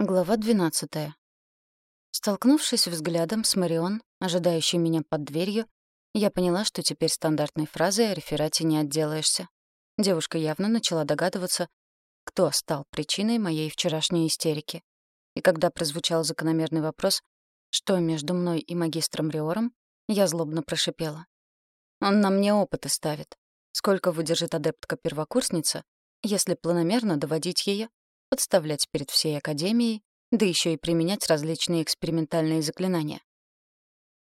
Глава 12. Столкнувшись взглядом с Марион, ожидающей меня под дверью, я поняла, что теперь стандартной фразой о реферате не отделаешься. Девушка явно начала догадываться, кто стал причиной моей вчерашней истерики. И когда прозвучал закономерный вопрос, что между мной и магистром Риором, я злобно прошипела. Он на мне опыты ставит. Сколько выдержит адептка-первокурсница, если планомерно доводить ее подставлять перед всей Академией, да еще и применять различные экспериментальные заклинания.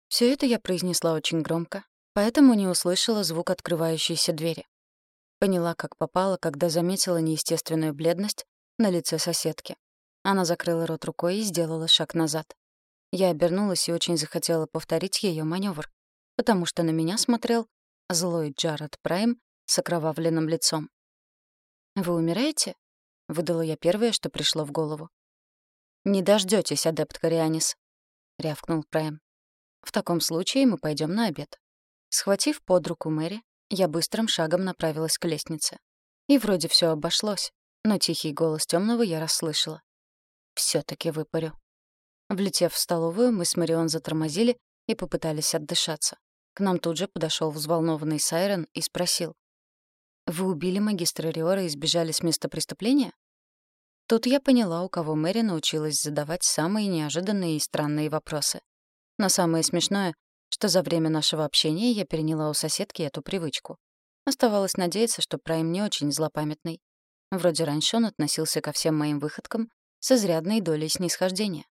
Все это я произнесла очень громко, поэтому не услышала звук открывающейся двери. Поняла, как попало, когда заметила неестественную бледность на лице соседки. Она закрыла рот рукой и сделала шаг назад. Я обернулась и очень захотела повторить ее маневр, потому что на меня смотрел злой Джаред Прайм с окровавленным лицом. «Вы умираете?» — выдала я первое, что пришло в голову. «Не дождётесь, адепт Корианис», — рявкнул Прайм. «В таком случае мы пойдём на обед». Схватив под руку Мэри, я быстрым шагом направилась к лестнице. И вроде всё обошлось, но тихий голос тёмного я расслышала. «Всё-таки выпарю». Влетев в столовую, мы с Марион затормозили и попытались отдышаться. К нам тут же подошёл взволнованный Сайрон и спросил. «Вы убили магистра Риора и сбежали с места преступления?» Тут я поняла, у кого Мэри научилась задавать самые неожиданные и странные вопросы. Но самое смешное, что за время нашего общения я переняла у соседки эту привычку. Оставалось надеяться, что Прайм не очень злопамятный. Вроде раньше он относился ко всем моим выходкам с изрядной долей снисхождения.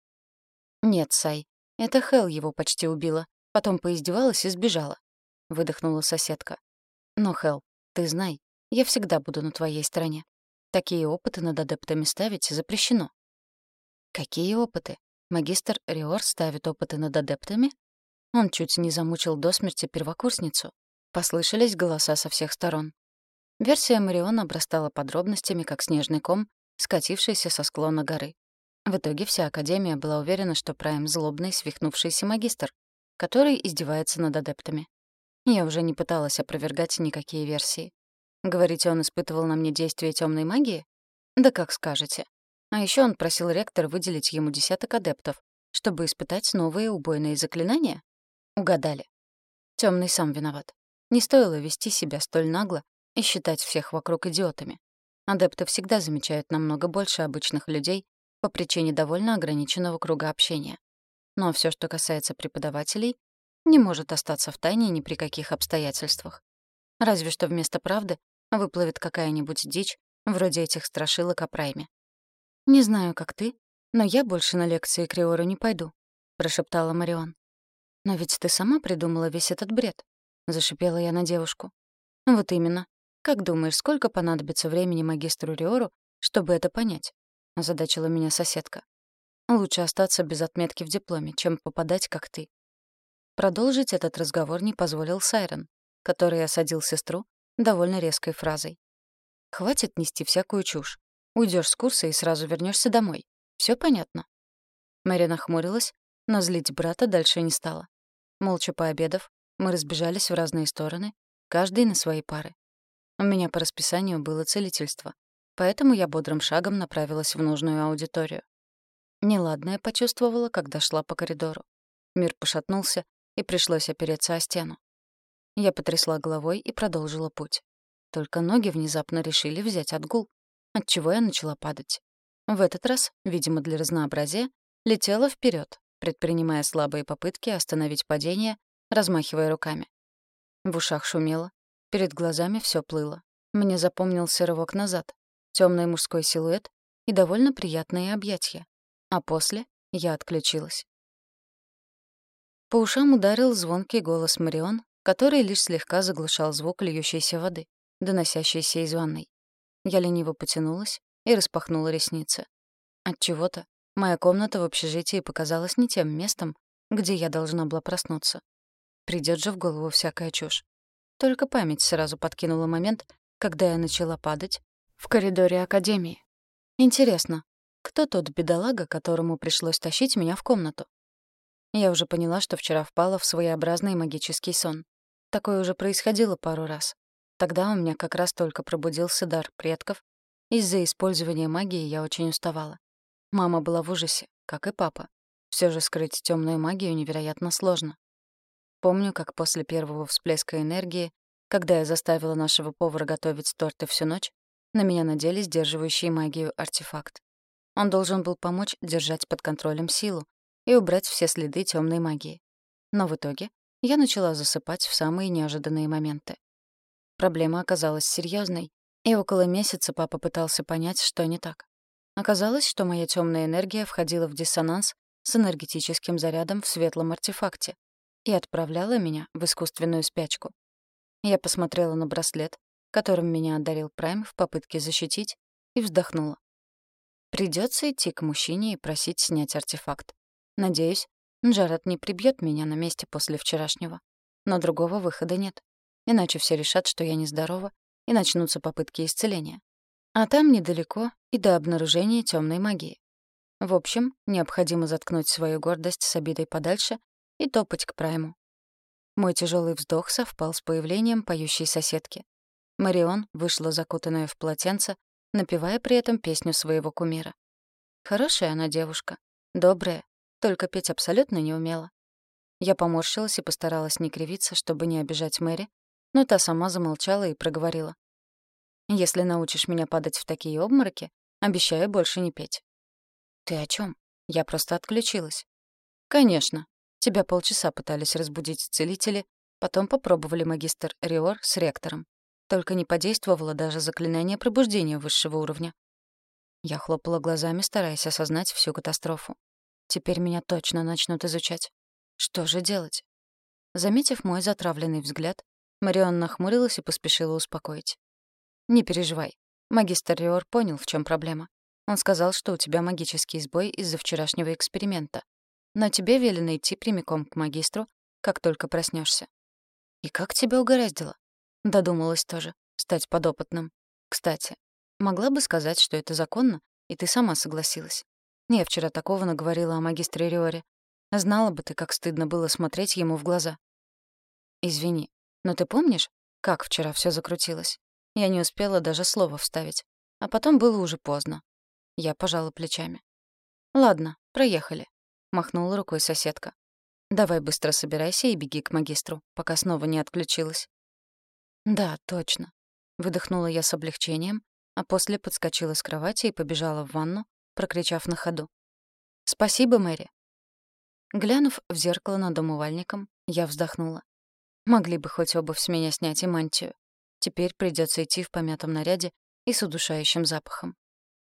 «Нет, Сай, это Хел его почти убила, потом поиздевалась и сбежала», — выдохнула соседка. «Но, Хел, ты знай, я всегда буду на твоей стороне. Такие опыты над адептами ставить запрещено». «Какие опыты? Магистр Риор ставит опыты над адептами?» Он чуть не замучил до смерти первокурсницу. Послышались голоса со всех сторон. Версия Мариона обрастала подробностями, как снежный ком, скатившийся со склона горы. В итоге вся Академия была уверена, что Прайм — злобный, свихнувшийся магистр, который издевается над адептами. Я уже не пыталась опровергать никакие версии. Говорите, он испытывал на мне действие темной магии? Да как скажете. А еще он просил ректор выделить ему десяток адептов, чтобы испытать новые убойные заклинания? Угадали. Темный сам виноват. Не стоило вести себя столь нагло и считать всех вокруг идиотами. Адепты всегда замечают намного больше обычных людей по причине довольно ограниченного круга общения. Но все, что касается преподавателей, не может остаться в тайне ни при каких обстоятельствах. Разве что вместо правды выплывет какая-нибудь дичь, вроде этих страшилок о прайме. «Не знаю, как ты, но я больше на лекции к Риору не пойду», — прошептала Марион. «Но ведь ты сама придумала весь этот бред», — зашипела я на девушку. «Вот именно. Как думаешь, сколько понадобится времени магистру Риору, чтобы это понять?» — озадачила меня соседка. «Лучше остаться без отметки в дипломе, чем попадать, как ты. Продолжить этот разговор не позволил Сайрон, который осадил сестру довольно резкой фразой. «Хватит нести всякую чушь. Уйдешь с курса и сразу вернешься домой. Все понятно?» Мэри нахмурилась, но злить брата дальше не стала. Молча пообедав, мы разбежались в разные стороны, каждый на свои пары. У меня по расписанию было целительство, поэтому я бодрым шагом направилась в нужную аудиторию. Неладное почувствовала, когда шла по коридору. Мир пошатнулся, и пришлось опереться о стену. Я потрясла головой и продолжила путь. Только ноги внезапно решили взять отгул, отчего я начала падать. В этот раз, видимо, для разнообразия, летела вперед, предпринимая слабые попытки остановить падение, размахивая руками. В ушах шумело, перед глазами все плыло. Мне запомнился рывок назад, темный мужской силуэт и довольно приятные объятия. А после я отключилась. По ушам ударил звонкий голос Марион, который лишь слегка заглушал звук льющейся воды, доносящейся из ванной. Я лениво потянулась и распахнула ресницы. Отчего-то моя комната в общежитии показалась не тем местом, где я должна была проснуться. Придёт же в голову всякая чушь. Только память сразу подкинула момент, когда я начала падать в коридоре академии. Интересно, кто тот бедолага, которому пришлось тащить меня в комнату? Я уже поняла, что вчера впала в своеобразный магический сон. Такое уже происходило пару раз. Тогда у меня как раз только пробудился дар предков. Из-за использования магии я очень уставала. Мама была в ужасе, как и папа. Все же скрыть темную магию невероятно сложно. Помню, как после первого всплеска энергии, когда я заставила нашего повара готовить торты всю ночь, на меня надели сдерживающий магию артефакт. Он должен был помочь держать под контролем силу и убрать все следы темной магии. Но в итоге я начала засыпать в самые неожиданные моменты. Проблема оказалась серьезной, и около месяца папа пытался понять, что не так. Оказалось, что моя темная энергия входила в диссонанс с энергетическим зарядом в светлом артефакте и отправляла меня в искусственную спячку. Я посмотрела на браслет, которым меня одарил Прайм в попытке защитить, и вздохнула. Придется идти к мужчине и просить снять артефакт. Надеюсь, Джаред не прибьет меня на месте после вчерашнего. Но другого выхода нет. Иначе все решат, что я нездорова, и начнутся попытки исцеления. А там недалеко и до обнаружения темной магии. В общем, необходимо заткнуть свою гордость с обидой подальше и топать к прайму. Мой тяжелый вздох совпал с появлением поющей соседки. Марион вышла закутанная в полотенце, напевая при этом песню своего кумира. Хорошая она девушка, добрая, только петь абсолютно не умела. Я поморщилась и постаралась не кривиться, чтобы не обижать Мэри, но та сама замолчала и проговорила. «Если научишь меня падать в такие обмороки, обещаю больше не петь». «Ты о чем? Я просто отключилась». «Конечно. Тебя полчаса пытались разбудить целители, потом попробовали магистр Риор с ректором. Только не подействовало даже заклинание пробуждения высшего уровня. Я хлопала глазами, стараясь осознать всю катастрофу. Теперь меня точно начнут изучать. Что же делать? Заметив мой затравленный взгляд, Марион нахмурилась и поспешила успокоить. «Не переживай. Магистр Риор понял, в чем проблема. Он сказал, что у тебя магический сбой из-за вчерашнего эксперимента. Но тебе велено идти прямиком к магистру, как только проснешься. «И как тебя угораздило?» Додумалась тоже. Стать подопытным. Кстати, могла бы сказать, что это законно, и ты сама согласилась. Я вчера такого наговорила о магистре Риоре. Знала бы ты, как стыдно было смотреть ему в глаза. Извини, но ты помнишь, как вчера все закрутилось? Я не успела даже слова вставить. А потом было уже поздно. Я пожала плечами. «Ладно, проехали», — махнула рукой соседка. «Давай быстро собирайся и беги к магистру, пока снова не отключилась». «Да, точно», — выдохнула я с облегчением, а после подскочила с кровати и побежала в ванну, прокричав на ходу. «Спасибо, Мэри». Глянув в зеркало над умывальником, я вздохнула. Могли бы хоть обувь с меня снять и мантию. Теперь придется идти в помятом наряде и с удушающим запахом.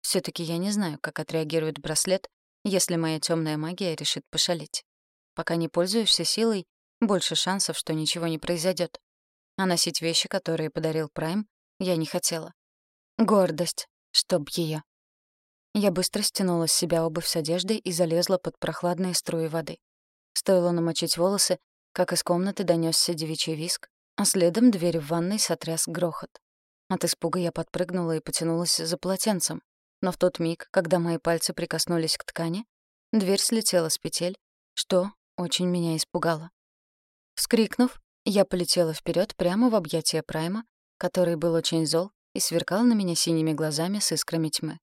все таки я не знаю, как отреагирует браслет, если моя темная магия решит пошалить. Пока не пользуюсь силой, больше шансов, что ничего не произойдет. А носить вещи, которые подарил Прайм, я не хотела. Гордость, чтоб ее. Я быстро стянула с себя обувь с одеждой и залезла под прохладные струи воды. Стоило намочить волосы, как из комнаты донёсся девичий виск, а следом дверь в ванной сотряс грохот. От испуга я подпрыгнула и потянулась за полотенцем, но в тот миг, когда мои пальцы прикоснулись к ткани, дверь слетела с петель, что очень меня испугало. Вскрикнув, я полетела вперед прямо в объятия Прайма, который был очень зол и сверкал на меня синими глазами с искрами тьмы.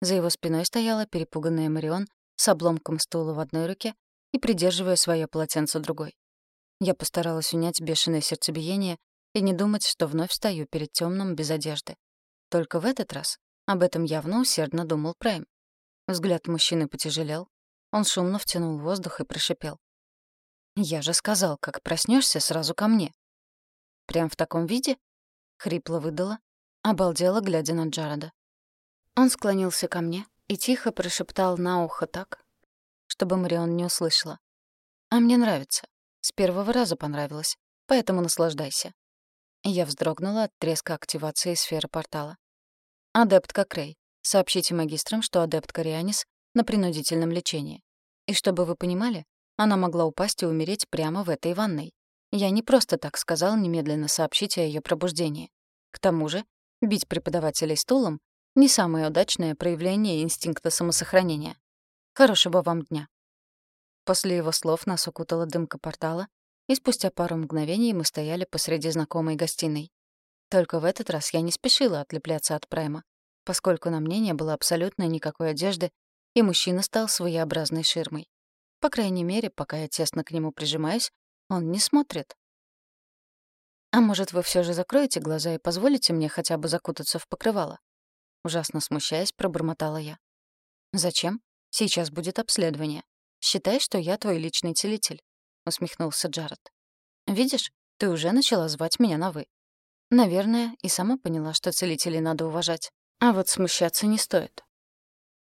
За его спиной стояла перепуганная Марион с обломком стула в одной руке и придерживая свое полотенце другой. Я постаралась унять бешеное сердцебиение и не думать, что вновь стою перед темным без одежды. Только в этот раз об этом явно усердно думал Прайм. Взгляд мужчины потяжелел. Он шумно втянул воздух и прошипел. «Я же сказал, как проснешься, сразу ко мне». «Прям в таком виде?» — хрипло выдала, обалдела, глядя на Джареда. Он склонился ко мне и тихо прошептал на ухо так, чтобы Марион не услышала. «А мне нравится. С первого раза понравилось, поэтому наслаждайся». Я вздрогнула от треска активации сферы портала. «Адептка Крей, сообщите магистрам, что адептка Рианис на принудительном лечении. И чтобы вы понимали, она могла упасть и умереть прямо в этой ванной. Я не просто так сказал немедленно сообщить о ее пробуждении. К тому же, бить преподавателей стулом не самое удачное проявление инстинкта самосохранения. Хорошего вам дня. После его слов нас укутала дымка портала, и спустя пару мгновений мы стояли посреди знакомой гостиной. Только в этот раз я не спешила отлепляться от Прайма, поскольку на мне не было абсолютно никакой одежды, и мужчина стал своеобразной ширмой. По крайней мере, пока я тесно к нему прижимаюсь, он не смотрит. «А может, вы все же закроете глаза и позволите мне хотя бы закутаться в покрывало?» Ужасно смущаясь, пробормотала я. «Зачем? Сейчас будет обследование. Считай, что я твой личный целитель», — усмехнулся Джаред. «Видишь, ты уже начала звать меня на «вы». Наверное, и сама поняла, что целителей надо уважать. А вот смущаться не стоит.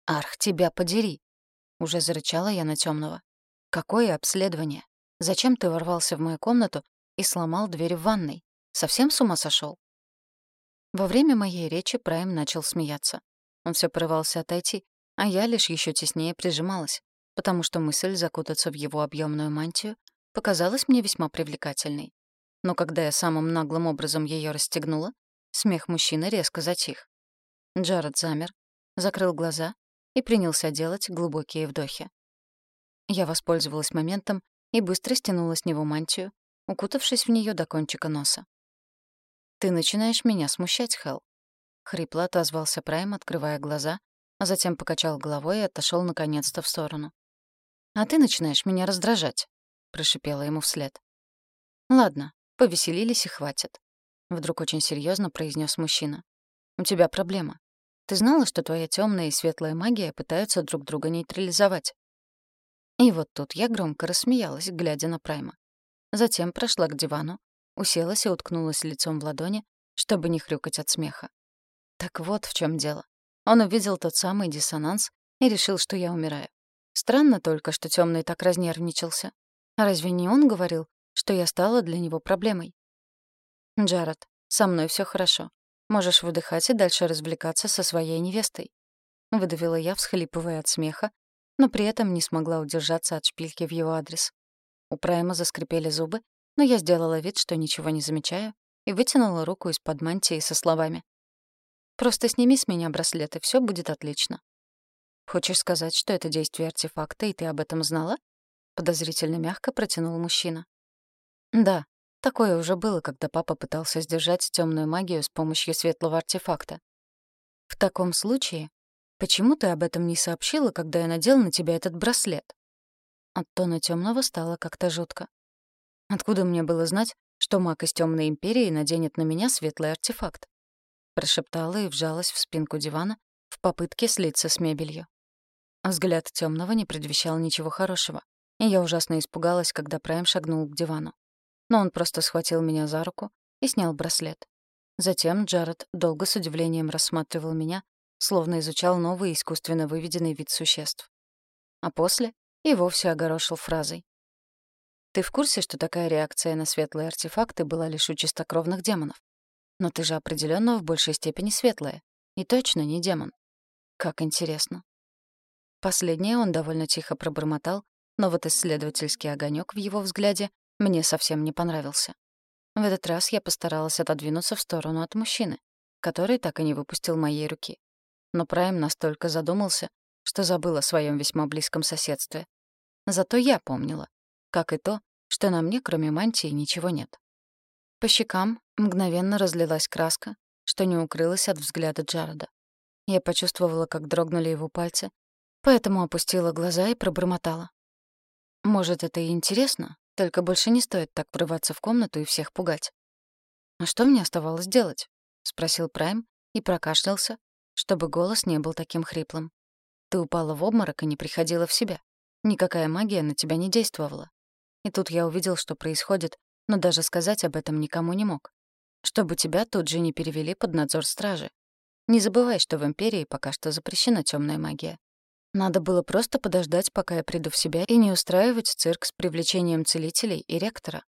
«Арх, тебя подери!» — уже зарычала я на темного. «Какое обследование? Зачем ты ворвался в мою комнату и сломал дверь в ванной? Совсем с ума сошел? Во время моей речи Прайм начал смеяться. Он все порывался отойти, а я лишь еще теснее прижималась, потому что мысль закутаться в его объемную мантию показалась мне весьма привлекательной. Но когда я самым наглым образом ее расстегнула, смех мужчины резко затих. Джаред замер, закрыл глаза и принялся делать глубокие вдохи. Я воспользовалась моментом и быстро стянула с него мантию, укутавшись в нее до кончика носа. «Ты начинаешь меня смущать, Хелл», — хрипло отозвался Прайм, открывая глаза, а затем покачал головой и отошел наконец-то в сторону. «А ты начинаешь меня раздражать», — прошипела ему вслед. «Ладно, повеселились и хватит», — вдруг очень серьезно произнес мужчина. «У тебя проблема. Ты знала, что твоя темная и светлая магия пытаются друг друга нейтрализовать?» И вот тут я громко рассмеялась, глядя на Прайма. Затем прошла к дивану, уселась и уткнулась лицом в ладони, чтобы не хрюкать от смеха. Так вот в чем дело. Он увидел тот самый диссонанс и решил, что я умираю. Странно только, что темный так разнервничался. Разве не он говорил, что я стала для него проблемой? Джаред, со мной все хорошо. Можешь выдыхать и дальше развлекаться со своей невестой. Выдавила я, всхлипывая от смеха, но при этом не смогла удержаться от шпильки в его адрес. У Прайма заскрипели зубы, но я сделала вид, что ничего не замечаю, и вытянула руку из-под мантии со словами. «Просто сними с меня браслет, и все будет отлично». «Хочешь сказать, что это действие артефакта, и ты об этом знала?» Подозрительно мягко протянул мужчина. «Да, Такое уже было, когда папа пытался сдержать темную магию с помощью светлого артефакта. В таком случае, почему ты об этом не сообщила, когда я надел на тебя этот браслет? От тона темного стало как-то жутко. Откуда мне было знать, что маг из темной империи наденет на меня светлый артефакт? Прошептала и вжалась в спинку дивана в попытке слиться с мебелью. Взгляд темного не предвещал ничего хорошего, и я ужасно испугалась, когда Прайм шагнул к дивану но он просто схватил меня за руку и снял браслет. Затем Джаред долго с удивлением рассматривал меня, словно изучал новый искусственно выведенный вид существ. А после и вовсе огорошил фразой. «Ты в курсе, что такая реакция на светлые артефакты была лишь у чистокровных демонов? Но ты же определенно в большей степени светлая. И точно не демон. Как интересно». Последнее он довольно тихо пробормотал, но вот исследовательский огонек в его взгляде мне совсем не понравился. В этот раз я постаралась отодвинуться в сторону от мужчины, который так и не выпустил моей руки. Но Прайм настолько задумался, что забыл о своем весьма близком соседстве. Зато я помнила, как и то, что на мне, кроме мантии, ничего нет. По щекам мгновенно разлилась краска, что не укрылась от взгляда Джареда. Я почувствовала, как дрогнули его пальцы, поэтому опустила глаза и пробормотала. «Может, это и интересно, только больше не стоит так врываться в комнату и всех пугать. «А что мне оставалось делать?» — спросил Прайм и прокашлялся, чтобы голос не был таким хриплым. «Ты упала в обморок и не приходила в себя. Никакая магия на тебя не действовала. И тут я увидел, что происходит, но даже сказать об этом никому не мог. Чтобы тебя тут же не перевели под надзор стражи. Не забывай, что в Империи пока что запрещена темная магия. Надо было просто подождать, пока я приду в себя, и не устраивать цирк с привлечением целителей и ректора.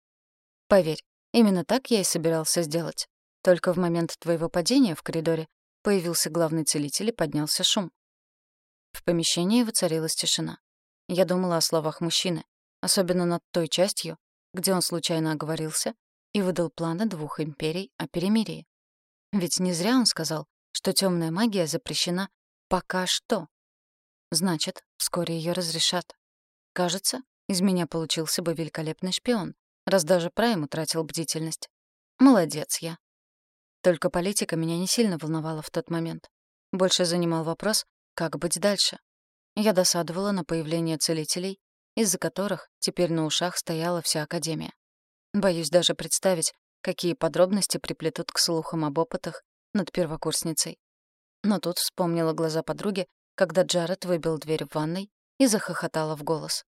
Поверь, именно так я и собирался сделать. Только в момент твоего падения в коридоре появился главный целитель и поднялся шум. В помещении воцарилась тишина. Я думала о словах мужчины, особенно над той частью, где он случайно оговорился и выдал планы двух империй о перемирии. Ведь не зря он сказал, что темная магия запрещена пока что. Значит, вскоре ее разрешат. Кажется, из меня получился бы великолепный шпион, раз даже Прайм утратил бдительность. Молодец я. Только политика меня не сильно волновала в тот момент. Больше занимал вопрос, как быть дальше. Я досадовала на появление целителей, из-за которых теперь на ушах стояла вся Академия. Боюсь даже представить, какие подробности приплетут к слухам об опытах над первокурсницей. Но тут вспомнила глаза подруги, когда Джаред выбил дверь в ванной и захохотала в голос.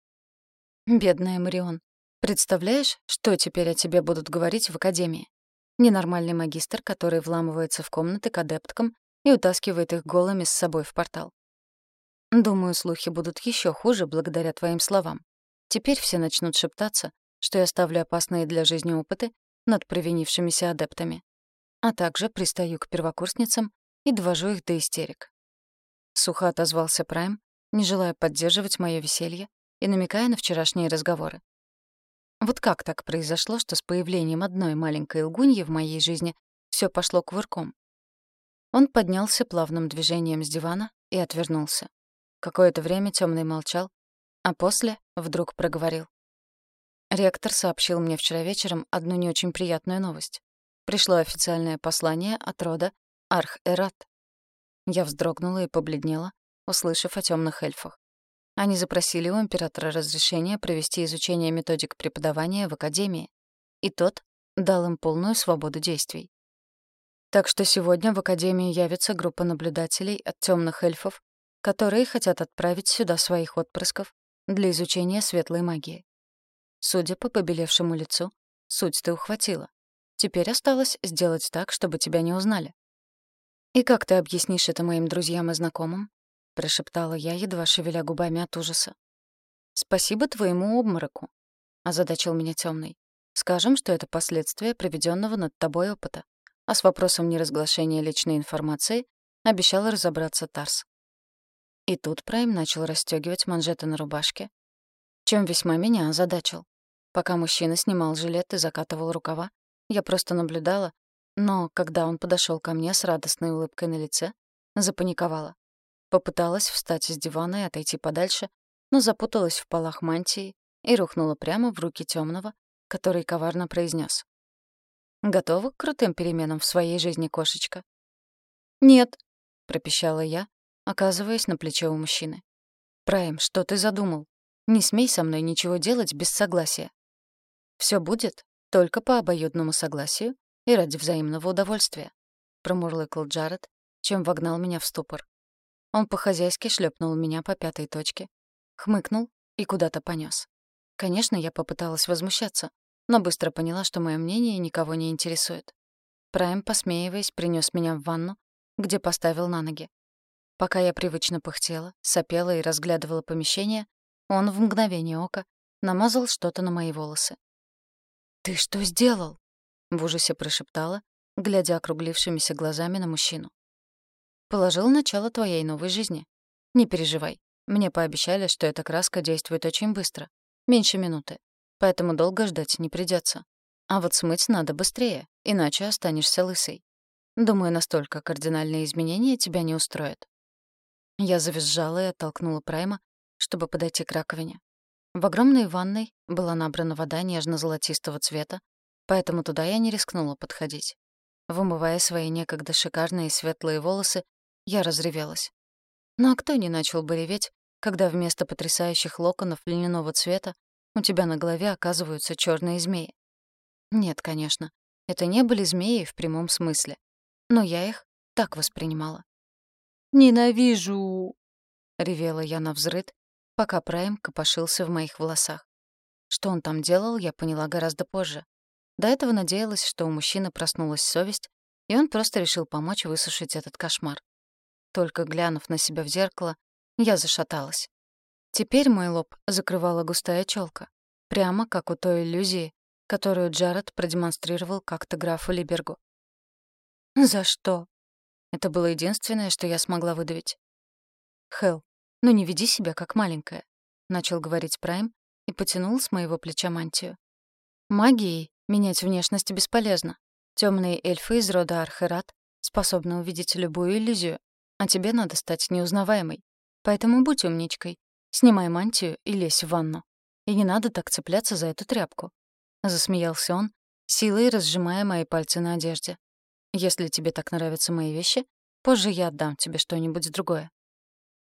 «Бедная Марион, представляешь, что теперь о тебе будут говорить в Академии? Ненормальный магистр, который вламывается в комнаты к адепткам и утаскивает их голыми с собой в портал. Думаю, слухи будут еще хуже благодаря твоим словам. Теперь все начнут шептаться, что я ставлю опасные для жизни опыты над провинившимися адептами. А также пристаю к первокурсницам и довожу их до истерик. Сухо отозвался Прайм, не желая поддерживать мое веселье и намекая на вчерашние разговоры. Вот как так произошло, что с появлением одной маленькой лгуньи в моей жизни все пошло кувырком? Он поднялся плавным движением с дивана и отвернулся. Какое-то время темный молчал, а после вдруг проговорил. Ректор сообщил мне вчера вечером одну не очень приятную новость. Пришло официальное послание от рода Арх-Эрат. Я вздрогнула и побледнела, услышав о темных эльфах. Они запросили у императора разрешение провести изучение методик преподавания в академии, и тот дал им полную свободу действий. Так что сегодня в академию явится группа наблюдателей от темных эльфов, которые хотят отправить сюда своих отпрысков для изучения светлой магии. Судя по побелевшему лицу, суть ты ухватила. Теперь осталось сделать так, чтобы тебя не узнали. «И как ты объяснишь это моим друзьям и знакомым?» — прошептала я, едва шевеля губами от ужаса. «Спасибо твоему обмороку», — озадачил меня темный. «Скажем, что это последствия проведенного над тобой опыта. А с вопросом неразглашения личной информации обещал разобраться Тарс». И тут Прайм начал расстегивать манжеты на рубашке, чем весьма меня озадачил. Пока мужчина снимал жилет и закатывал рукава, я просто наблюдала, но когда он подошел ко мне с радостной улыбкой на лице, запаниковала. Попыталась встать с дивана и отойти подальше, но запуталась в полах мантии и рухнула прямо в руки темного, который коварно произнес: «Готова к крутым переменам в своей жизни, кошечка?» «Нет», — пропищала я, оказываясь на плече у мужчины. «Прайм, что ты задумал? Не смей со мной ничего делать без согласия. Все будет только по обоюдному согласию и ради взаимного удовольствия», — промурлыкал Джаред, чем вогнал меня в ступор. Он по-хозяйски шлепнул меня по пятой точке, хмыкнул и куда-то понес. Конечно, я попыталась возмущаться, но быстро поняла, что мое мнение никого не интересует. Прайм, посмеиваясь, принес меня в ванну, где поставил на ноги. Пока я привычно пыхтела, сопела и разглядывала помещение, он в мгновение ока намазал что-то на мои волосы. «Ты что сделал?» — в ужасе прошептала, глядя округлившимися глазами на мужчину. «Положил начало твоей новой жизни. Не переживай. Мне пообещали, что эта краска действует очень быстро. Меньше минуты. Поэтому долго ждать не придется. А вот смыть надо быстрее, иначе останешься лысой. Думаю, настолько кардинальные изменения тебя не устроят». Я завизжала и оттолкнула Прайма, чтобы подойти к раковине. В огромной ванной была набрана вода нежно-золотистого цвета, поэтому туда я не рискнула подходить. Вымывая свои некогда шикарные светлые волосы, я разревелась. Ну а кто не начал бы реветь, когда вместо потрясающих локонов льняного цвета у тебя на голове оказываются черные змеи? Нет, конечно, это не были змеи в прямом смысле, но я их так воспринимала. «Ненавижу!» — ревела я на взрыд, пока Прайм копошился в моих волосах. Что он там делал, я поняла гораздо позже. До этого надеялась, что у мужчины проснулась совесть, и он просто решил помочь высушить этот кошмар. Только глянув на себя в зеркало, я зашаталась. Теперь мой лоб закрывала густая челка, прямо как у той иллюзии, которую Джаред продемонстрировал как-то графу Либергу. «За что?» Это было единственное, что я смогла выдавить. «Хелл, ну не веди себя как маленькая», — начал говорить Прайм и потянул с моего плеча мантию. «Магией менять внешность бесполезно. Темные эльфы из рода Архерат способны увидеть любую иллюзию, а тебе надо стать неузнаваемой. Поэтому будь умничкой, снимай мантию и лезь в ванну. И не надо так цепляться за эту тряпку». Засмеялся он, силой разжимая мои пальцы на одежде. Если тебе так нравятся мои вещи, позже я отдам тебе что-нибудь другое».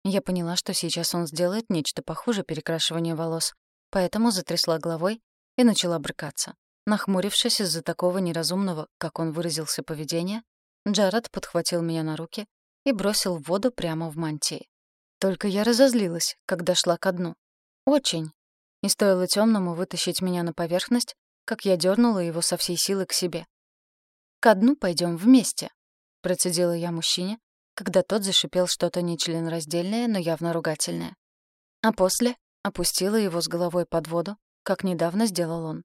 Я поняла, что сейчас он сделает нечто похуже перекрашивания волос, поэтому затрясла головой и начала брыкаться. Нахмурившись из-за такого неразумного, как он выразился, поведения, Джаред подхватил меня на руки и бросил в воду прямо в мантии. Только я разозлилась, когда шла ко дну. Очень. И стоило темному вытащить меня на поверхность, как я дернула его со всей силы к себе. «Ко дну пойдем вместе», — процедила я мужчине, когда тот зашипел что-то нечленораздельное, но явно ругательное. А после опустила его с головой под воду, как недавно сделал он.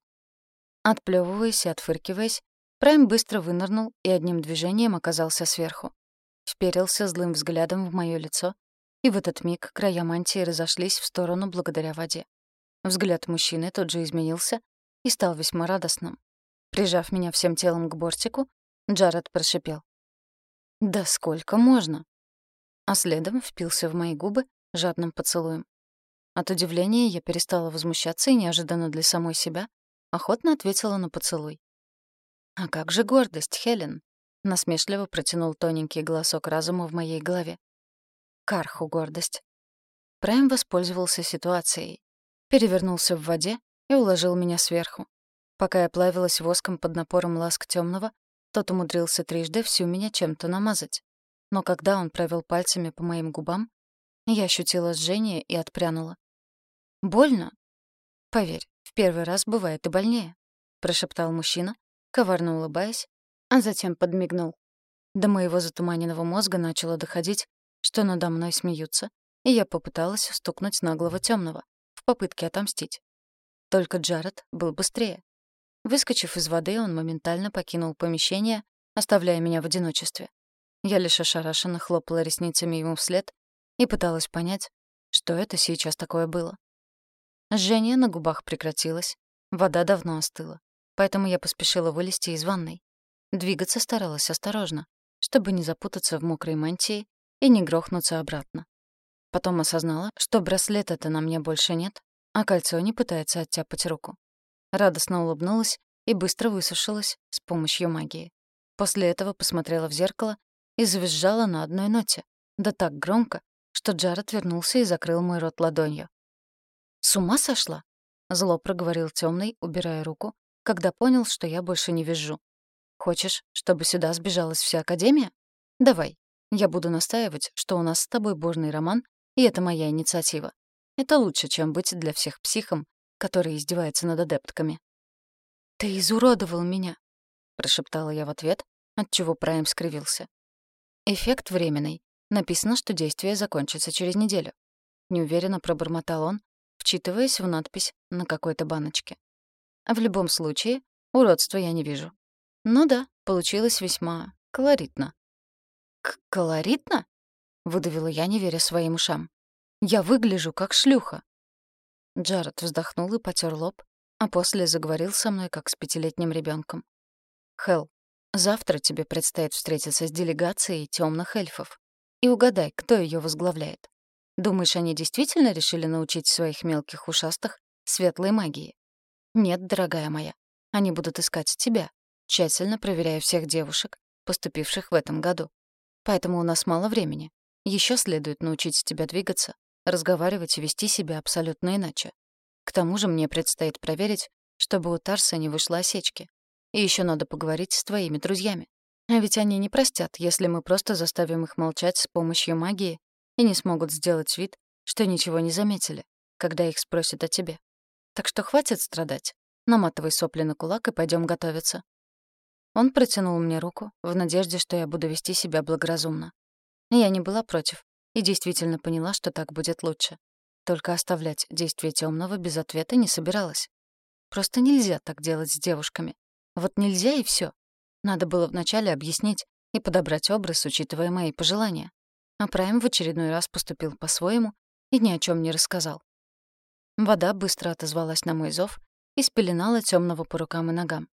Отплёвываясь и отфыркиваясь, Прайм быстро вынырнул и одним движением оказался сверху. Вперился злым взглядом в моё лицо, и в этот миг края мантии разошлись в сторону благодаря воде. Взгляд мужчины тут же изменился и стал весьма радостным. Прижав меня всем телом к бортику, Джаред прошипел. «Да сколько можно?» А следом впился в мои губы жадным поцелуем. От удивления я перестала возмущаться и неожиданно для самой себя охотно ответила на поцелуй. «А как же гордость, Хелен?» — насмешливо протянул тоненький голосок разума в моей голове. «Карху гордость». Прайм воспользовался ситуацией, перевернулся в воде и уложил меня сверху. Пока я плавилась воском под напором ласк темного, тот умудрился трижды всю меня чем-то намазать. Но когда он провел пальцами по моим губам, я ощутила жжение и отпрянула. «Больно?» «Поверь, в первый раз бывает и больнее», — прошептал мужчина, коварно улыбаясь, а затем подмигнул. До моего затуманенного мозга начало доходить, что надо мной смеются, и я попыталась стукнуть наглого темного в попытке отомстить. Только Джаред был быстрее. Выскочив из воды, он моментально покинул помещение, оставляя меня в одиночестве. Я лишь ошарашенно хлопала ресницами ему вслед и пыталась понять, что это сейчас такое было. Жжение на губах прекратилось, вода давно остыла, поэтому я поспешила вылезти из ванной. Двигаться старалась осторожно, чтобы не запутаться в мокрой мантии и не грохнуться обратно. Потом осознала, что браслета-то на мне больше нет, а кольцо не пытается оттяпать руку. Радостно улыбнулась и быстро высушилась с помощью магии. После этого посмотрела в зеркало и завизжала на одной ноте, да так громко, что Джаред вернулся и закрыл мой рот ладонью. «С ума сошла?» — зло проговорил темный, убирая руку, когда понял, что я больше не вижу. «Хочешь, чтобы сюда сбежалась вся Академия? Давай. Я буду настаивать, что у нас с тобой бурный роман, и это моя инициатива. Это лучше, чем быть для всех психом, который издевается над адептками. «Ты изуродовал меня», — прошептала я в ответ, отчего Прайм скривился. «Эффект временный. Написано, что действие закончится через неделю». Неуверенно пробормотал он, вчитываясь в надпись на какой-то баночке. В любом случае, уродства я не вижу. Ну да, получилось весьма колоритно. К «Колоритно?» — выдавила я, не веря своим ушам. «Я выгляжу как шлюха». Джаред вздохнул и потер лоб, а после заговорил со мной, как с пятилетним ребенком. «Хелл, завтра тебе предстоит встретиться с делегацией темных эльфов. И угадай, кто ее возглавляет. Думаешь, они действительно решили научить своих мелких ушастых светлой магии? Нет, дорогая моя. Они будут искать тебя, тщательно проверяя всех девушек, поступивших в этом году. Поэтому у нас мало времени. Еще следует научить тебя двигаться, разговаривать и вести себя абсолютно иначе. К тому же мне предстоит проверить, чтобы у Тарса не вышло осечки. И еще надо поговорить с твоими друзьями. А ведь они не простят, если мы просто заставим их молчать с помощью магии и не смогут сделать вид, что ничего не заметили, когда их спросят о тебе. Так что хватит страдать. Наматывай сопли на кулак и пойдем готовиться. Он протянул мне руку в надежде, что я буду вести себя благоразумно. Я не была против и действительно поняла, что так будет лучше. Только оставлять действие темного без ответа не собиралась. Просто нельзя так делать с девушками. Вот нельзя и все. Надо было вначале объяснить и подобрать образ, учитывая мои пожелания. А Прайм в очередной раз поступил по-своему и ни о чем не рассказал. Вода быстро отозвалась на мой зов и спеленала темного по рукам и ногам.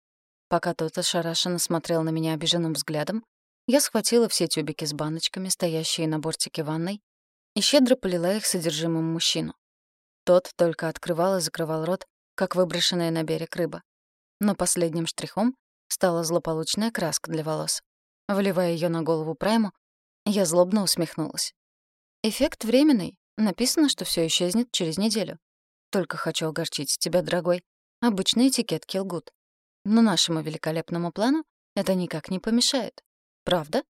Пока тот ошарашенно смотрел на меня обиженным взглядом, я схватила все тюбики с баночками, стоящие на бортике ванной, и щедро полила их содержимым мужчину. Тот только открывал и закрывал рот, как выброшенная на берег рыба. Но последним штрихом стала злополучная краска для волос. Вливая ее на голову Прайму, я злобно усмехнулась. Эффект временный. Написано, что все исчезнет через неделю. Только хочу огорчить тебя, дорогой. Обычные этикетки лгут. Но нашему великолепному плану это никак не помешает. Правда?